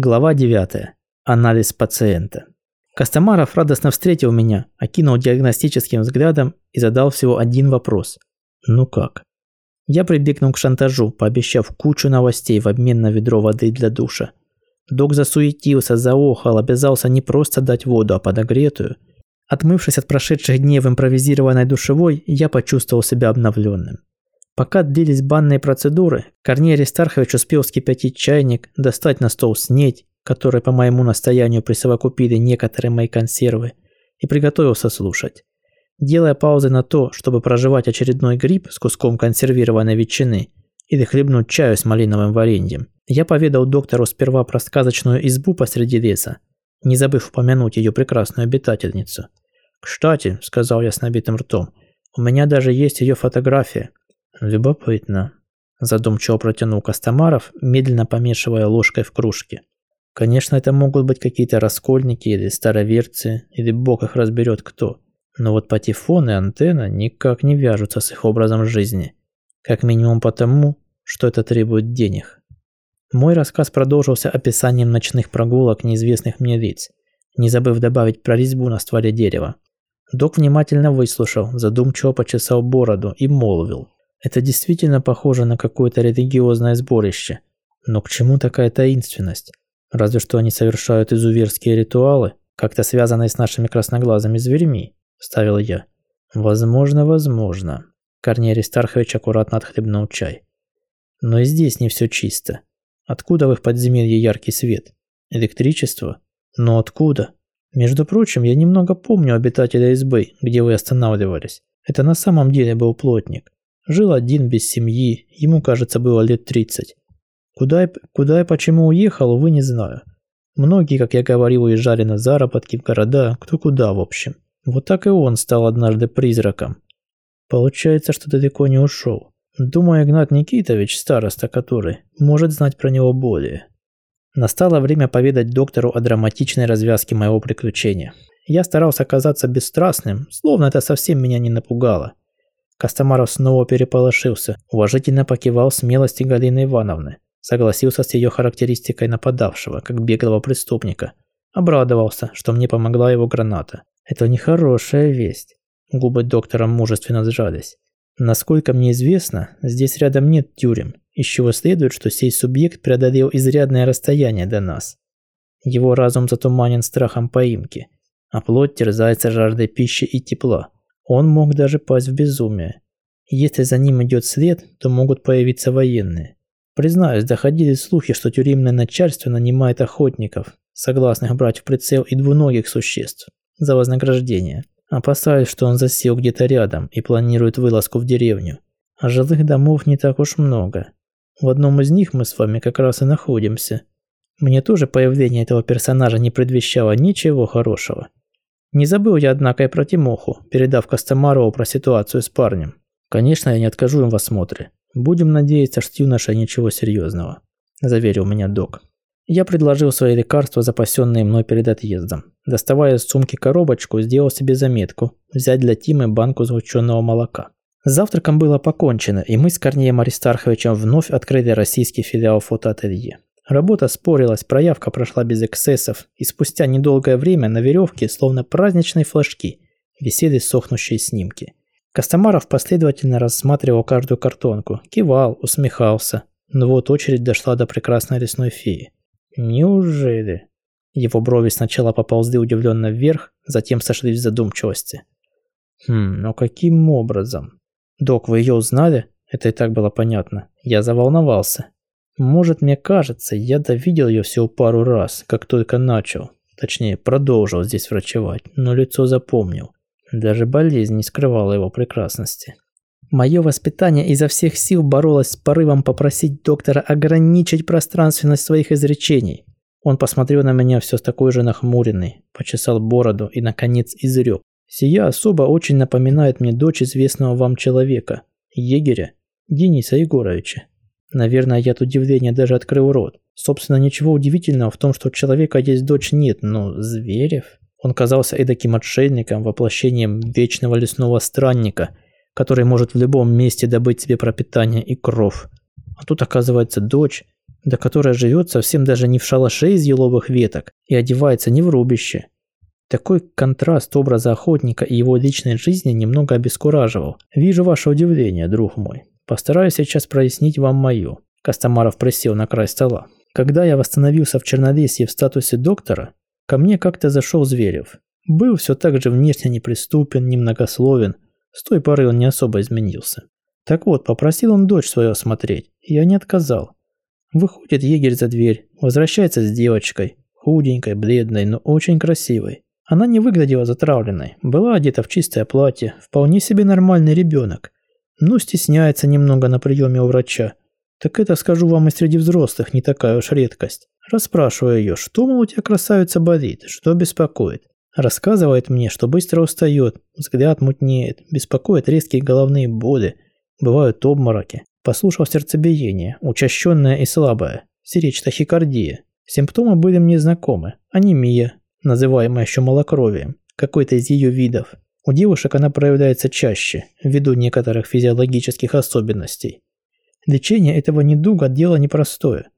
Глава 9. Анализ пациента. Костомаров радостно встретил меня, окинул диагностическим взглядом и задал всего один вопрос. «Ну как?» Я прибегнул к шантажу, пообещав кучу новостей в обмен на ведро воды для душа. Док засуетился, заохал, обязался не просто дать воду, а подогретую. Отмывшись от прошедших дней в импровизированной душевой, я почувствовал себя обновленным. Пока длились банные процедуры, Корней Аристархович успел вскипятить чайник, достать на стол снеть, который по моему настоянию присовокупили некоторые мои консервы, и приготовился слушать. Делая паузы на то, чтобы проживать очередной гриб с куском консервированной ветчины или хлебнуть чаю с малиновым вареньем, я поведал доктору сперва про сказочную избу посреди леса, не забыв упомянуть ее прекрасную обитательницу. «Кстати», – сказал я с набитым ртом, – «у меня даже есть ее фотография, «Любопытно», – задумчиво протянул Костомаров, медленно помешивая ложкой в кружке. «Конечно, это могут быть какие-то раскольники или староверцы, или бог их разберет кто. Но вот патефон и антенна никак не вяжутся с их образом жизни. Как минимум потому, что это требует денег». Мой рассказ продолжился описанием ночных прогулок неизвестных мне лиц, не забыв добавить про резьбу на стволе дерева. Док внимательно выслушал, задумчиво почесал бороду и молвил – это действительно похоже на какое-то религиозное сборище. Но к чему такая таинственность? Разве что они совершают изуверские ритуалы, как-то связанные с нашими красноглазыми зверьми, вставил я. Возможно, возможно. Корней Аристархович аккуратно отхлебнул чай. Но и здесь не все чисто. Откуда в их подземелье яркий свет? Электричество? Но откуда? Между прочим, я немного помню обитателя избы, где вы останавливались. Это на самом деле был плотник. Жил один без семьи, ему, кажется, было лет 30. Куда и, куда и почему уехал, увы, не знаю. Многие, как я говорил, уезжали на заработки в города, кто куда, в общем. Вот так и он стал однажды призраком. Получается, что далеко не ушел. Думаю, Игнат Никитович, староста который, может знать про него более. Настало время поведать доктору о драматичной развязке моего приключения. Я старался казаться бесстрастным, словно это совсем меня не напугало. Костомаров снова переполошился, уважительно покивал смелости Галины Ивановны, согласился с ее характеристикой нападавшего, как беглого преступника. Обрадовался, что мне помогла его граната. Это нехорошая весть. Губы доктора мужественно сжались. Насколько мне известно, здесь рядом нет тюрем, из чего следует, что сей субъект преодолел изрядное расстояние до нас. Его разум затуманен страхом поимки, а плоть терзается жаждой пищи и тепла. Он мог даже пасть в безумие. Если за ним идет след, то могут появиться военные. Признаюсь, доходили слухи, что тюремное начальство нанимает охотников, согласных брать в прицел и двуногих существ, за вознаграждение. Опасаюсь, что он засел где-то рядом и планирует вылазку в деревню. А жилых домов не так уж много. В одном из них мы с вами как раз и находимся. Мне тоже появление этого персонажа не предвещало ничего хорошего. Не забыл я, однако, и про Тимоху, передав Костомарову про ситуацию с парнем. Конечно, я не откажу им в осмотре. Будем надеяться, что юноша ничего серьезного, заверил меня док. Я предложил свои лекарства, запасенные мной перед отъездом. Доставая из сумки коробочку, сделал себе заметку взять для Тимы банку сгущенного молока. С завтраком было покончено, и мы с Корнеем Аристарховичем вновь открыли российский филиал фотоателье. Работа спорилась, проявка прошла без эксцессов, и спустя недолгое время на веревке, словно праздничные флажки, висели сохнущие снимки. Костомаров последовательно рассматривал каждую картонку, кивал, усмехался. Но вот очередь дошла до прекрасной лесной феи. Неужели? Его брови сначала поползли удивленно вверх, затем сошлись в задумчивости. Хм, но каким образом? Док, вы ее узнали? Это и так было понятно. Я заволновался. Может, мне кажется, я довидел ее всего пару раз, как только начал. Точнее, продолжил здесь врачевать, но лицо запомнил. Даже болезнь не скрывала его прекрасности. Мое воспитание изо всех сил боролось с порывом попросить доктора ограничить пространственность своих изречений. Он посмотрел на меня все с такой же нахмуренной, почесал бороду и, наконец, изрек. «Сия особо очень напоминает мне дочь известного вам человека, егеря Дениса Егоровича. Наверное, я от удивления даже открыл рот. Собственно, ничего удивительного в том, что у человека есть дочь нет, но Зверев... Он казался эдаким отшельником, воплощением вечного лесного странника, который может в любом месте добыть себе пропитание и кров. А тут оказывается дочь, да которая живет совсем даже не в шалаше из еловых веток и одевается не в рубище. Такой контраст образа охотника и его личной жизни немного обескураживал. Вижу ваше удивление, друг мой. Постараюсь сейчас прояснить вам мою. Костомаров присел на край стола. Когда я восстановился в Чернолесье в статусе доктора, ко мне как-то зашел Зверев. Был все так же внешне неприступен, немногословен. С той поры он не особо изменился. Так вот, попросил он дочь свою осмотреть, я не отказал. Выходит егерь за дверь, возвращается с девочкой, худенькой, бледной, но очень красивой. Она не выглядела затравленной, была одета в чистое платье, вполне себе нормальный ребенок. Ну, стесняется немного на приеме у врача. Так это, скажу вам, и среди взрослых не такая уж редкость. Расспрашиваю ее, что, мол, у тебя красавица болит, что беспокоит. Рассказывает мне, что быстро устает, взгляд мутнеет, беспокоит резкие головные боли, бывают обмороки. Послушал сердцебиение, учащенное и слабое, сиречь тахикардия. Симптомы были мне знакомы. Анемия, называемая еще малокровием, какой-то из ее видов. У девушек она проявляется чаще, ввиду некоторых физиологических особенностей. Лечение этого недуга – дело непростое.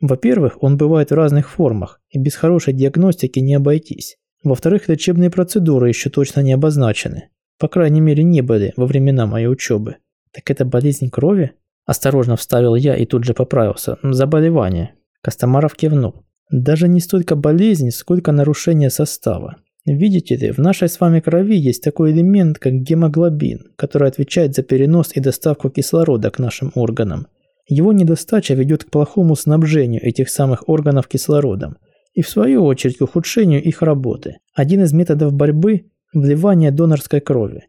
Во-первых, он бывает в разных формах, и без хорошей диагностики не обойтись. Во-вторых, лечебные процедуры еще точно не обозначены. По крайней мере, не были во времена моей учебы. Так это болезнь крови? Осторожно вставил я и тут же поправился. Заболевание. Костомаров кивнул. Даже не столько болезнь, сколько нарушение состава. Видите ли, в нашей с вами крови есть такой элемент, как гемоглобин, который отвечает за перенос и доставку кислорода к нашим органам. Его недостача ведет к плохому снабжению этих самых органов кислородом и в свою очередь к ухудшению их работы. Один из методов борьбы – вливание донорской крови.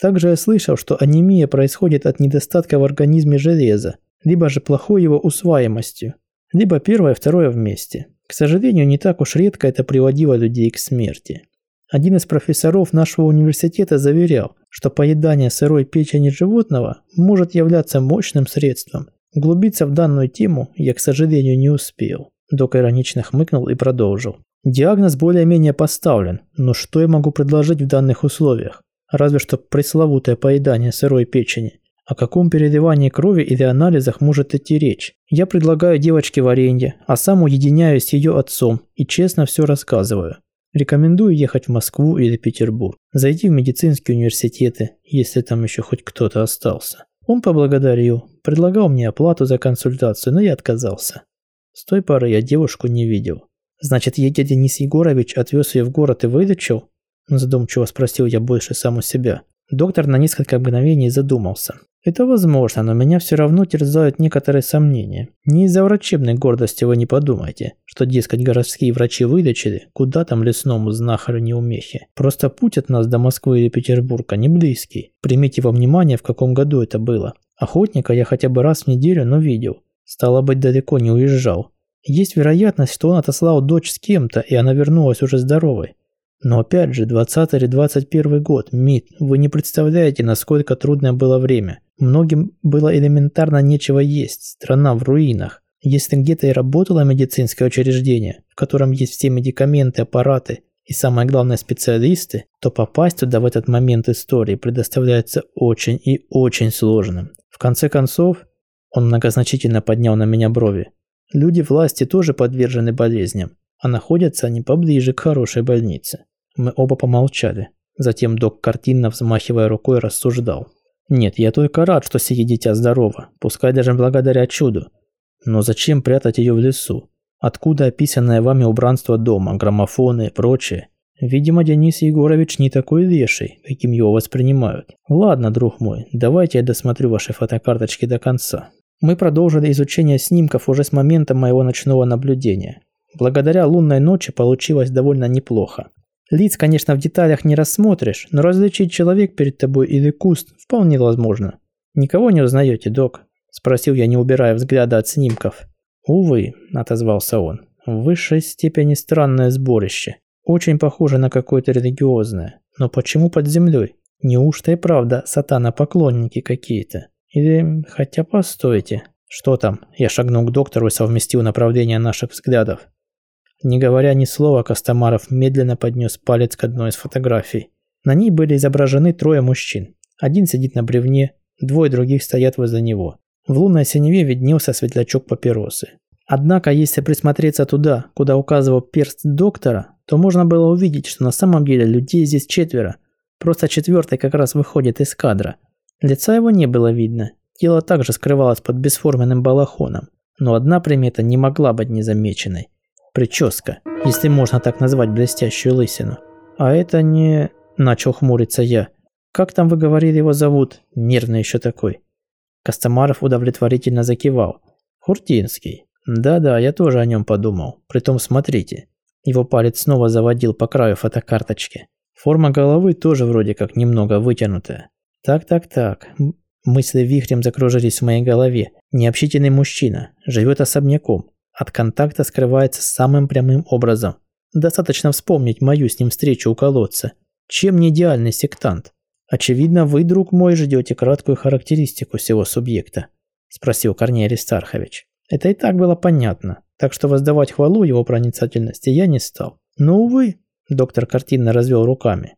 Также я слышал, что анемия происходит от недостатка в организме железа, либо же плохой его усваиваемостью, либо первое второе вместе. К сожалению, не так уж редко это приводило людей к смерти. Один из профессоров нашего университета заверял, что поедание сырой печени животного может являться мощным средством. Углубиться в данную тему я, к сожалению, не успел. Док иронично хмыкнул и продолжил. Диагноз более-менее поставлен, но что я могу предложить в данных условиях? Разве что пресловутое поедание сырой печени. О каком переливании крови или анализах может идти речь? Я предлагаю девочке варенье, а сам уединяюсь с ее отцом и честно все рассказываю. Рекомендую ехать в Москву или Петербург, зайти в медицинские университеты, если там еще хоть кто-то остался. Он поблагодарил, предлагал мне оплату за консультацию, но я отказался. С той поры я девушку не видел. Значит, егерь Денис Егорович отвез ее в город и вылечил? Задумчиво спросил я больше сам у себя. Доктор на несколько мгновений задумался. Это возможно, но меня все равно терзают некоторые сомнения. Не из-за врачебной гордости вы не подумайте, что, дескать, городские врачи вылечили, куда там лесному знахарю неумехи. Просто путь от нас до Москвы или Петербурга не близкий. Примите во внимание, в каком году это было. Охотника я хотя бы раз в неделю, но видел. Стало быть, далеко не уезжал. Есть вероятность, что он отослал дочь с кем-то, и она вернулась уже здоровой. Но опять же, 20 или 21 год, МИД, вы не представляете, насколько трудное было время. Многим было элементарно нечего есть, страна в руинах. Если где-то и работало медицинское учреждение, в котором есть все медикаменты, аппараты и самое главное специалисты, то попасть туда в этот момент истории предоставляется очень и очень сложным. В конце концов, он многозначительно поднял на меня брови. Люди власти тоже подвержены болезням, а находятся они поближе к хорошей больнице. Мы оба помолчали. Затем док картинно, взмахивая рукой, рассуждал. «Нет, я только рад, что сие дитя здорово, пускай даже благодаря чуду. Но зачем прятать ее в лесу? Откуда описанное вами убранство дома, граммофоны и прочее? Видимо, Денис Егорович не такой леший, каким его воспринимают. Ладно, друг мой, давайте я досмотрю ваши фотокарточки до конца». Мы продолжили изучение снимков уже с момента моего ночного наблюдения. Благодаря лунной ночи получилось довольно неплохо. Лиц, конечно, в деталях не рассмотришь, но различить человек перед тобой или куст вполне возможно. Никого не узнаете, док? Спросил я, не убирая взгляда от снимков. Увы, отозвался он. В высшей степени странное сборище. Очень похоже на какое-то религиозное. Но почему под землей? Неужто и правда сатана-поклонники какие-то? Или, хотя постойте. Что там? Я шагнул к доктору и совместил направление наших взглядов. Не говоря ни слова, Костомаров медленно поднес палец к одной из фотографий. На ней были изображены трое мужчин. Один сидит на бревне, двое других стоят возле него. В лунной синеве виднелся светлячок папиросы. Однако, если присмотреться туда, куда указывал перст доктора, то можно было увидеть, что на самом деле людей здесь четверо. Просто четвертый как раз выходит из кадра. Лица его не было видно. Тело также скрывалось под бесформенным балахоном. Но одна примета не могла быть незамеченной. Прическа, если можно так назвать блестящую лысину. А это не... Начал хмуриться я. Как там вы говорили его зовут? Нервный еще такой. Костомаров удовлетворительно закивал. Хуртинский. Да-да, я тоже о нем подумал. Притом смотрите. Его палец снова заводил по краю фотокарточки. Форма головы тоже вроде как немного вытянутая. Так-так-так. Мысли вихрем закружились в моей голове. Необщительный мужчина. Живет особняком. От контакта скрывается самым прямым образом. Достаточно вспомнить мою с ним встречу у колодца. Чем не идеальный сектант? Очевидно, вы, друг мой, ждете краткую характеристику всего субъекта. Спросил Корней Аристархович. Это и так было понятно, так что воздавать хвалу его проницательности я не стал. Но, увы, доктор картинно развел руками.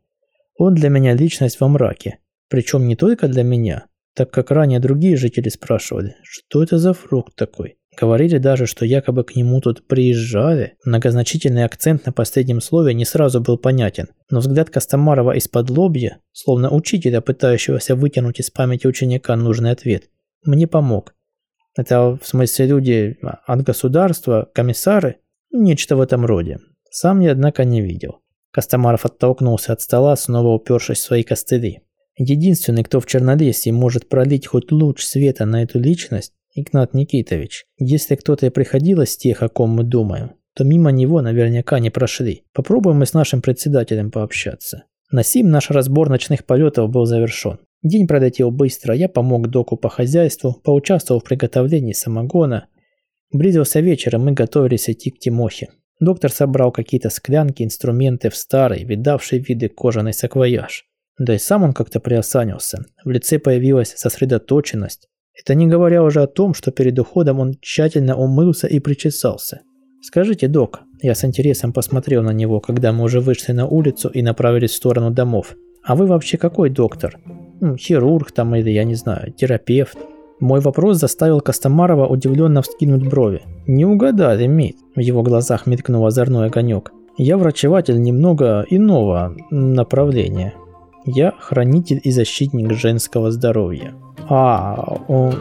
Он для меня личность во мраке. Причем не только для меня, так как ранее другие жители спрашивали, что это за фрукт такой. Говорили даже, что якобы к нему тут приезжали. Многозначительный акцент на последнем слове не сразу был понятен, но взгляд Костомарова из-под лобья, словно учителя, пытающегося вытянуть из памяти ученика нужный ответ, мне помог. Это в смысле люди от государства, комиссары? Нечто в этом роде. Сам я, однако, не видел. Костомаров оттолкнулся от стола, снова упершись в свои костыли. Единственный, кто в Чернолесье может пролить хоть луч света на эту личность, Игнат Никитович. Если кто-то и приходил из тех, о ком мы думаем, то мимо него наверняка не прошли. Попробуем мы с нашим председателем пообщаться. На сим наш разбор ночных полетов был завершен. День пролетел быстро, я помог доку по хозяйству, поучаствовал в приготовлении самогона. Близился вечер, и мы готовились идти к Тимохе. Доктор собрал какие-то склянки, инструменты в старый, видавший виды кожаный саквояж. Да и сам он как-то приосанился. В лице появилась сосредоточенность. Это не говоря уже о том, что перед уходом он тщательно умылся и причесался. «Скажите, док», я с интересом посмотрел на него, когда мы уже вышли на улицу и направились в сторону домов. «А вы вообще какой доктор? Хирург там или, я не знаю, терапевт. Мой вопрос заставил Костомарова удивленно вскинуть брови. «Не угадали, Мит!» В его глазах мелькнул озорной огонек. «Я врачеватель немного иного направления. Я хранитель и защитник женского здоровья». «А, он...»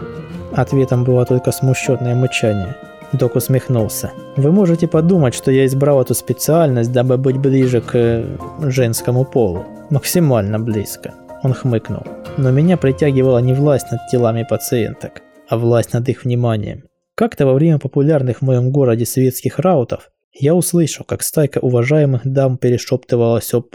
Ответом было только смущенное мычание. Док усмехнулся. «Вы можете подумать, что я избрал эту специальность, дабы быть ближе к женскому полу. Максимально близко. Он хмыкнул. Но меня притягивала не власть над телами пациенток, а власть над их вниманием. Как-то во время популярных в моем городе светских раутов я услышал, как стайка уважаемых дам перешептывалась об...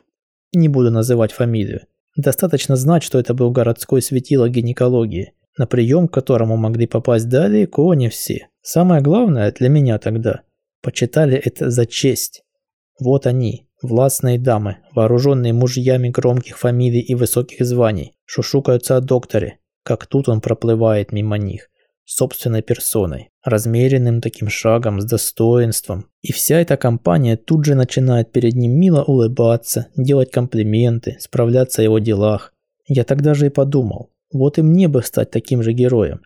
Не буду называть фамилию. Достаточно знать, что это был городской светило гинекологии, на прием к которому могли попасть далеко не все. Самое главное для меня тогда – почитали это за честь. Вот они, Властные дамы, вооруженные мужьями громких фамилий и высоких званий, шушукаются о докторе, как тут он проплывает мимо них, собственной персоной, размеренным таким шагом, с достоинством. И вся эта компания тут же начинает перед ним мило улыбаться, делать комплименты, справляться о его делах. Я тогда же и подумал, вот и мне бы стать таким же героем.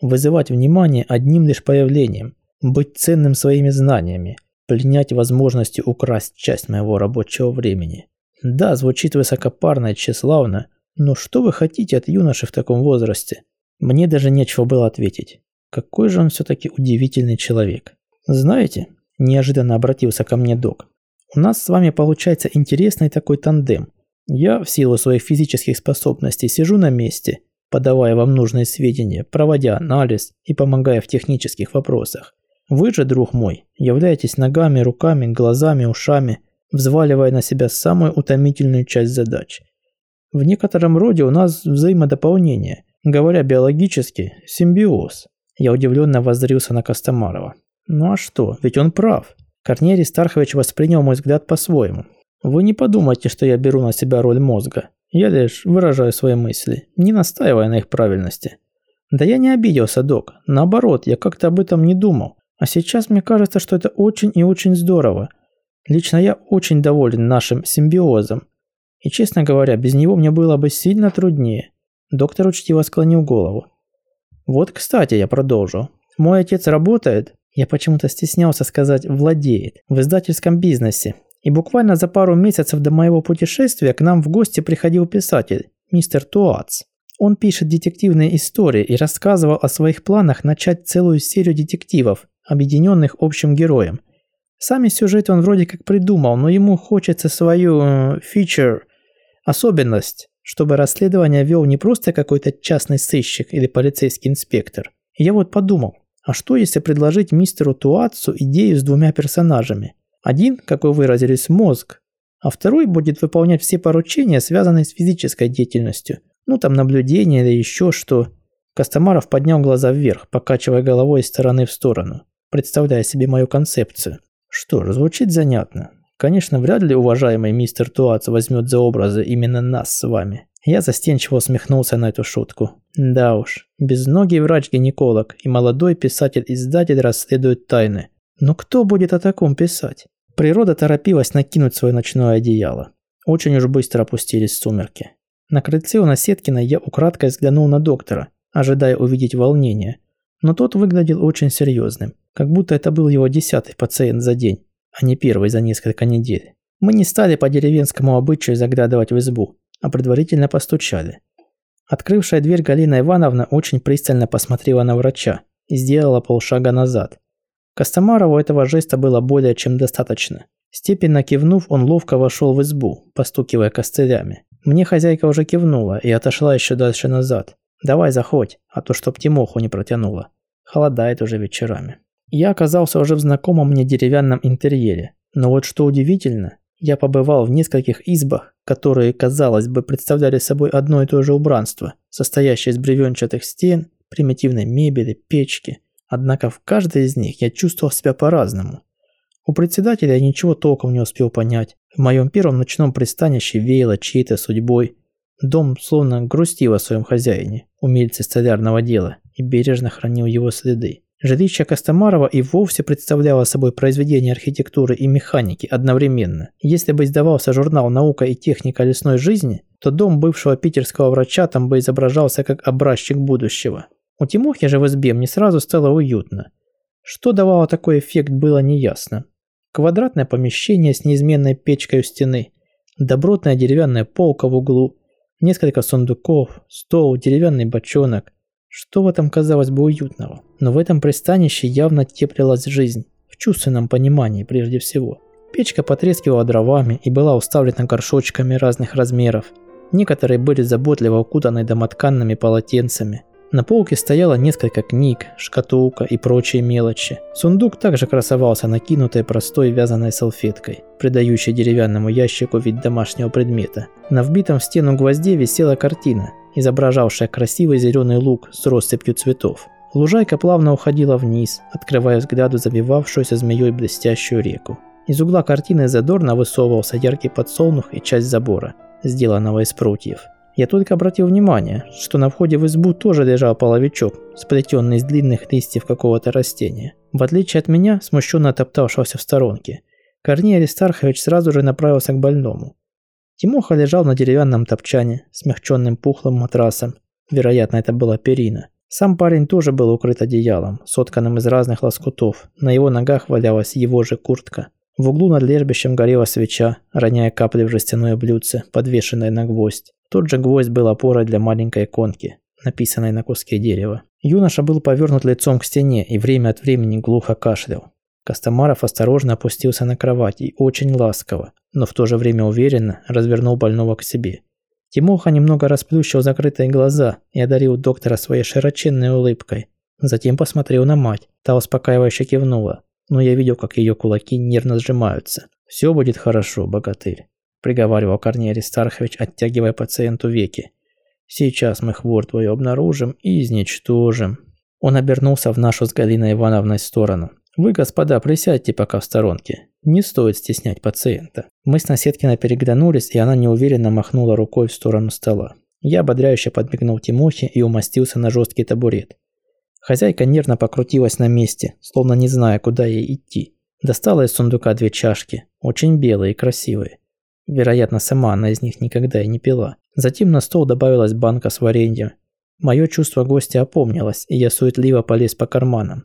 Вызывать внимание одним лишь появлением, быть ценным своими знаниями, пленять возможностью украсть часть моего рабочего времени. Да, звучит высокопарно и тщеславно, но что вы хотите от юноши в таком возрасте? Мне даже нечего было ответить. Какой же он все-таки удивительный человек. Знаете, неожиданно обратился ко мне док. У нас с вами получается интересный такой тандем. Я в силу своих физических способностей сижу на месте, подавая вам нужные сведения, проводя анализ и помогая в технических вопросах. Вы же, друг мой, являетесь ногами, руками, глазами, ушами, взваливая на себя самую утомительную часть задач. В некотором роде у нас взаимодополнение, говоря биологически, симбиоз. Я удивленно воззрился на Костомарова. Ну а что, ведь он прав. Корнелий Стархович воспринял мой взгляд по-своему. Вы не подумайте, что я беру на себя роль мозга. Я лишь выражаю свои мысли, не настаивая на их правильности. Да я не обиделся, док. Наоборот, я как-то об этом не думал. А сейчас мне кажется, что это очень и очень здорово. Лично я очень доволен нашим симбиозом. И, честно говоря, без него мне было бы сильно труднее. Доктор учтиво склонил голову. Вот, кстати, я продолжу. Мой отец работает, Я почему-то стеснялся сказать «владеет» в издательском бизнесе. И буквально за пару месяцев до моего путешествия к нам в гости приходил писатель, мистер Туац. Он пишет детективные истории и рассказывал о своих планах начать целую серию детективов, объединенных общим героем. Сами сюжеты он вроде как придумал, но ему хочется свою э, фичер, особенность, чтобы расследование вел не просто какой-то частный сыщик или полицейский инспектор. я вот подумал, а что если предложить мистеру Туатсу идею с двумя персонажами? Один, как вы выразились, мозг, а второй будет выполнять все поручения, связанные с физической деятельностью. Ну там наблюдение или еще что. Костомаров поднял глаза вверх, покачивая головой из стороны в сторону, представляя себе мою концепцию. Что ж, звучит занятно. Конечно, вряд ли уважаемый мистер Туац возьмет за образы именно нас с вами. Я застенчиво усмехнулся на эту шутку. Да уж, безногий врач-гинеколог и молодой писатель-издатель расследуют тайны. Но кто будет о таком писать? Природа торопилась накинуть свое ночное одеяло. Очень уж быстро опустились сумерки. На крыльце у Насеткина я украдкой взглянул на доктора, ожидая увидеть волнение. Но тот выглядел очень серьезным, как будто это был его десятый пациент за день, а не первый за несколько недель. Мы не стали по деревенскому обычаю заглядывать в избу, а предварительно постучали. Открывшая дверь Галина Ивановна очень пристально посмотрела на врача и сделала полшага назад. Костомарову этого жеста было более чем достаточно. Степенно кивнув, он ловко вошел в избу, постукивая костылями. Мне хозяйка уже кивнула и отошла еще дальше назад. «Давай заходь, а то чтоб Тимоху не протянула. Холодает уже вечерами». Я оказался уже в знакомом мне деревянном интерьере. Но вот что удивительно, я побывал в нескольких избах, которые, казалось бы, представляли собой одно и то же убранство, состоящее из бревенчатых стен, примитивной мебели, печки. Однако в каждой из них я чувствовал себя по-разному. У председателя я ничего толком не успел понять. В моем первом ночном пристанище веяло чьей-то судьбой. Дом словно грустил о своем хозяине, умельце столярного дела, и бережно хранил его следы. Жилище Костомарова и вовсе представляло собой произведение архитектуры и механики одновременно. Если бы издавался журнал «Наука и техника лесной жизни», то дом бывшего питерского врача там бы изображался как образчик будущего. У Тимохи же в избе мне сразу стало уютно. Что давало такой эффект, было неясно. Квадратное помещение с неизменной печкой у стены, добротная деревянная полка в углу, несколько сундуков, стол, деревянный бочонок – что в этом казалось бы уютного? Но в этом пристанище явно теплилась жизнь, в чувственном понимании прежде всего. Печка потрескивала дровами и была уставлена горшочками разных размеров. Некоторые были заботливо укутаны домотканными полотенцами. На полке стояло несколько книг, шкатулка и прочие мелочи. Сундук также красовался накинутой простой вязаной салфеткой, придающей деревянному ящику вид домашнего предмета. На вбитом в стену гвозде висела картина, изображавшая красивый зеленый луг с россыпью цветов. Лужайка плавно уходила вниз, открывая взгляду забивавшуюся змеей блестящую реку. Из угла картины задорно высовывался яркий подсолнух и часть забора, сделанного из прутьев. Я только обратил внимание, что на входе в избу тоже лежал половичок, сплетенный из длинных листьев какого-то растения. В отличие от меня, смущенно топтавшегося в сторонке, Корней Аристархович сразу же направился к больному. Тимоха лежал на деревянном топчане, смягченным пухлым матрасом. Вероятно, это была перина. Сам парень тоже был укрыт одеялом, сотканным из разных лоскутов. На его ногах валялась его же куртка. В углу над лежбищем горела свеча, роняя капли в жестяное блюдце, подвешенное на гвоздь. Тот же гвоздь был опорой для маленькой иконки, написанной на куске дерева. Юноша был повернут лицом к стене и время от времени глухо кашлял. Костомаров осторожно опустился на кровать и очень ласково, но в то же время уверенно развернул больного к себе. Тимоха немного расплющил закрытые глаза и одарил доктора своей широченной улыбкой. Затем посмотрел на мать, та успокаивающе кивнула, но я видел, как ее кулаки нервно сжимаются. «Все будет хорошо, богатырь», – приговаривал Корней Аристархович, оттягивая пациенту веки. «Сейчас мы хворь твою обнаружим и изничтожим». Он обернулся в нашу с Галиной Ивановной сторону. Вы, господа, присядьте пока в сторонке. Не стоит стеснять пациента. Мы с Наседкиной переглянулись, и она неуверенно махнула рукой в сторону стола. Я ободряюще подмигнул Тимохе и умостился на жесткий табурет. Хозяйка нервно покрутилась на месте, словно не зная, куда ей идти. Достала из сундука две чашки, очень белые и красивые. Вероятно, сама она из них никогда и не пила. Затем на стол добавилась банка с вареньем. Мое чувство гостя опомнилось, и я суетливо полез по карманам.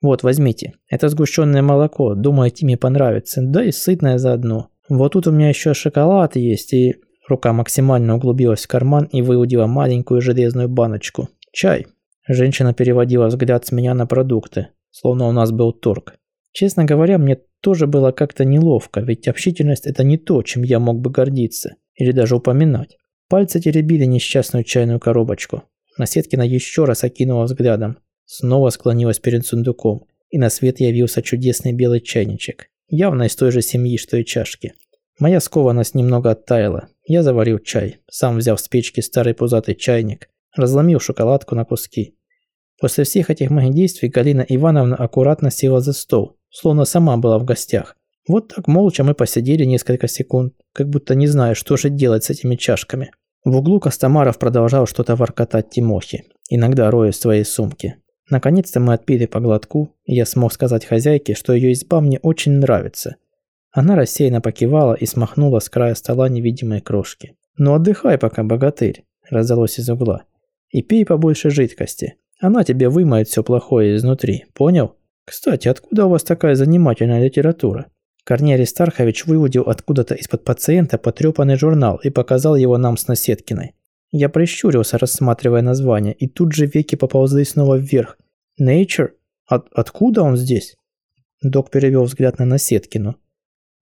Вот, возьмите. Это сгущенное молоко. Думаю, Тиме понравится. Да и сытное заодно. Вот тут у меня еще шоколад есть и... Рука максимально углубилась в карман и выудила маленькую железную баночку. Чай. Женщина переводила взгляд с меня на продукты, словно у нас был торг. Честно говоря, мне тоже было как-то неловко, ведь общительность – это не то, чем я мог бы гордиться или даже упоминать. Пальцы теребили несчастную чайную коробочку. Насеткина еще раз окинула взглядом, снова склонилась перед сундуком, и на свет явился чудесный белый чайничек, явно из той же семьи, что и чашки. Моя скованность немного оттаяла. Я заварил чай, сам взяв с печки старый пузатый чайник, разломил шоколадку на куски. После всех этих моих действий Галина Ивановна аккуратно села за стол, словно сама была в гостях. Вот так молча мы посидели несколько секунд, как будто не зная, что же делать с этими чашками. В углу Костомаров продолжал что-то воркотать Тимохе, иногда роя в своей сумке. Наконец-то мы отпили по глотку, и я смог сказать хозяйке, что ее изба мне очень нравится – она рассеянно покивала и смахнула с края стола невидимые крошки. «Ну отдыхай пока, богатырь», – раздалось из угла. «И пей побольше жидкости. Она тебе вымоет все плохое изнутри, понял? Кстати, откуда у вас такая занимательная литература?» Корнелий Стархович выудил откуда-то из-под пациента потрепанный журнал и показал его нам с Наседкиной. Я прищурился, рассматривая название, и тут же веки поползли снова вверх. «Nature? От откуда он здесь?» Док перевел взгляд на Наседкину.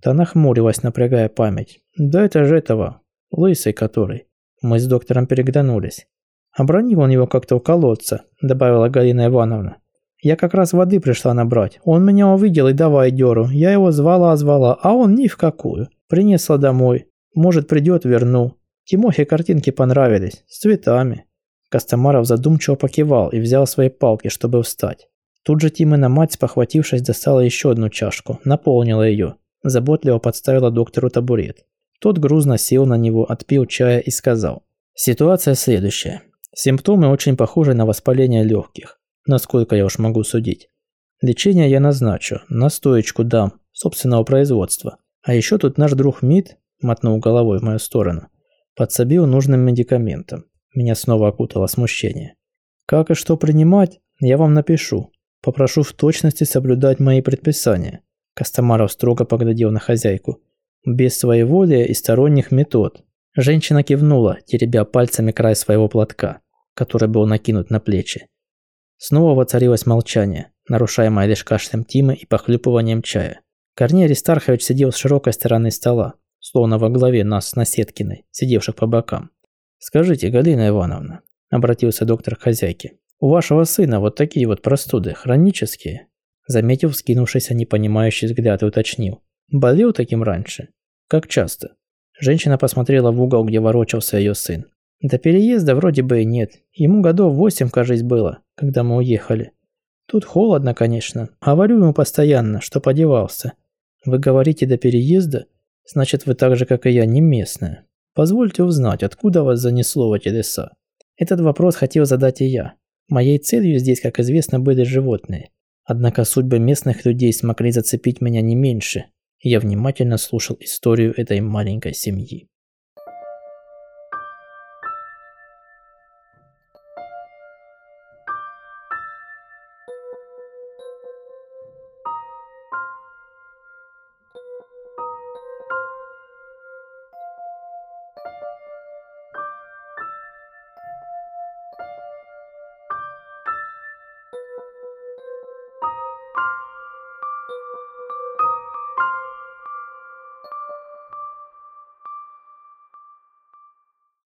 Та нахмурилась, напрягая память. «Да это же этого, лысый который». Мы с доктором переглянулись. «Обронил он его как-то у колодца», – добавила Галина Ивановна. «Я как раз воды пришла набрать. Он меня увидел и давай дёру. Я его звала-звала, а он ни в какую. Принесла домой. Может, придет, верну. Тимохе картинки понравились. С цветами». Костомаров задумчиво покивал и взял свои палки, чтобы встать. Тут же Тимына мать, спохватившись, достала еще одну чашку, наполнила ее заботливо подставила доктору табурет. Тот грузно сел на него, отпил чая и сказал. Ситуация следующая. Симптомы очень похожи на воспаление легких, насколько я уж могу судить. Лечение я назначу, настоечку дам, собственного производства. А еще тут наш друг Мид, мотнул головой в мою сторону, подсобил нужным медикаментом. Меня снова окутало смущение. Как и что принимать, я вам напишу. Попрошу в точности соблюдать мои предписания. Костомаров строго поглядел на хозяйку. «Без своеволия и сторонних метод». Женщина кивнула, теребя пальцами край своего платка, который был накинут на плечи. Снова воцарилось молчание, нарушаемое лишь кашлем Тимы и похлюпыванием чая. Корней Аристархович сидел с широкой стороны стола, словно во главе нас с Наседкиной, сидевших по бокам. «Скажите, Галина Ивановна», – обратился доктор к хозяйке, – «у вашего сына вот такие вот простуды, хронические?» Заметив скинувшийся непонимающий взгляд и уточнил. «Болел таким раньше? Как часто?» Женщина посмотрела в угол, где ворочался ее сын. До переезда вроде бы и нет. Ему годов восемь, кажется, было, когда мы уехали. Тут холодно, конечно. Говорю ему постоянно, что подевался. Вы говорите до переезда? Значит, вы так же, как и я, не местная. Позвольте узнать, откуда вас занесло в эти леса. Этот вопрос хотел задать и я. Моей целью здесь, как известно, были животные. Однако судьбы местных людей смогли зацепить меня не меньше, я внимательно слушал историю этой маленькой семьи.